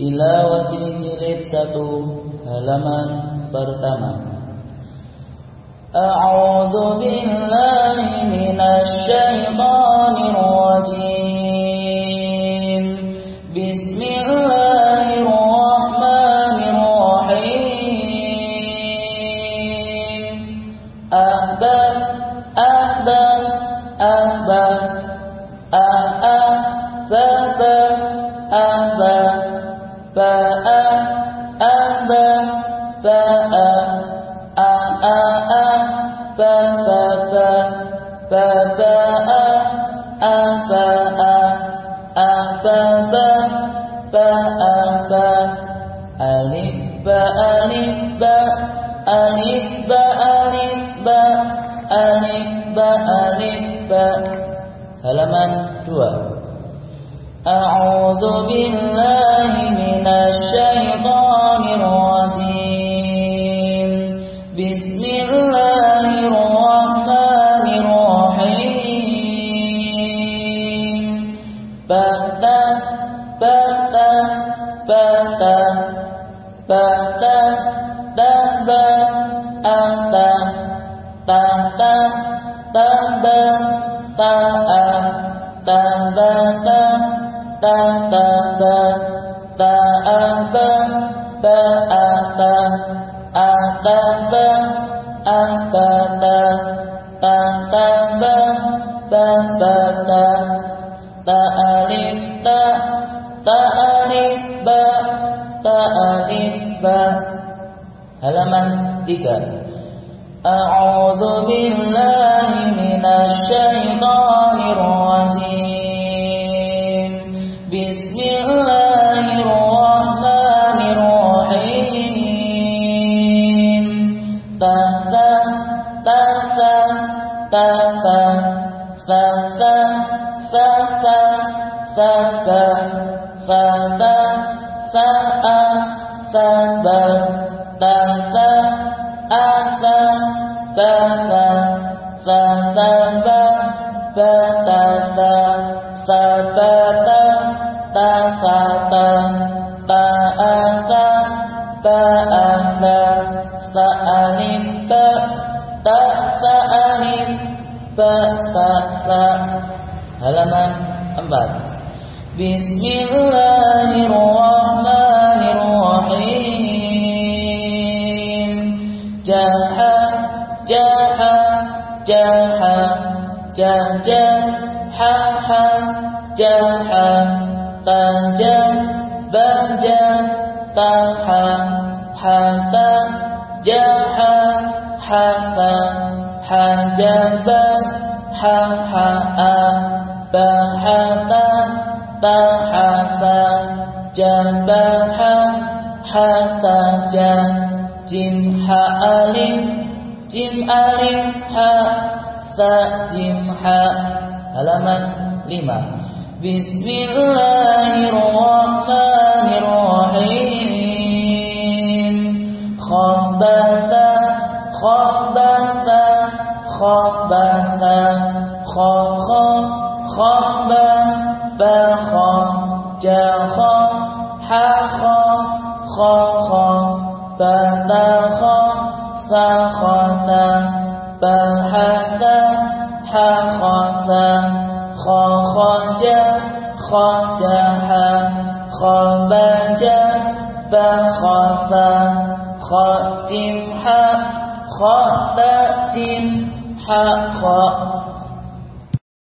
Tilawati jilid satu halaman pertama. A'udzu billahi minasy syaithanir rajim. Bismillahirrahmanirrahim. Ahba ahba ahba ah ba'a ba ba a a a ba ba ba ba ba a a ba a a ba ba ba a ba. Alif ba alif ba alif ba alif ba alif ba alif ba. Halaman 2 A'udzu billahi من الشيطان الرجيم. بسم الله الرحمن الرحيم. فأتى فأتى فأتى فأتى تبا أتى تبا تبا تبا تبا تبا تبا ta alif halaman 3 A'udzu billahi minasy syaithanir Bismillahirrahmanirrahim tasa tasa sasa sasa sasa sada saa saba tasa asa tasa sasaba batasa sabata tasata taasa baasa sa'anis ba ta'sa'anis ba ta'sa halaman 4 Bismillahirrahmanirrahim. Jaha jaha jaha jaha ha ha jaha tanja baja taha hata jaha hasa hajaba ha ha bahata tahasa jabaha hasaja jim ha alif jim alif ha sa jim ha. Halaman 5 Bismillahirrahmanirrahim. Khabasa khabasa khabasa kha kha kha kha ba ta kha sa kha ta ba ha sa ha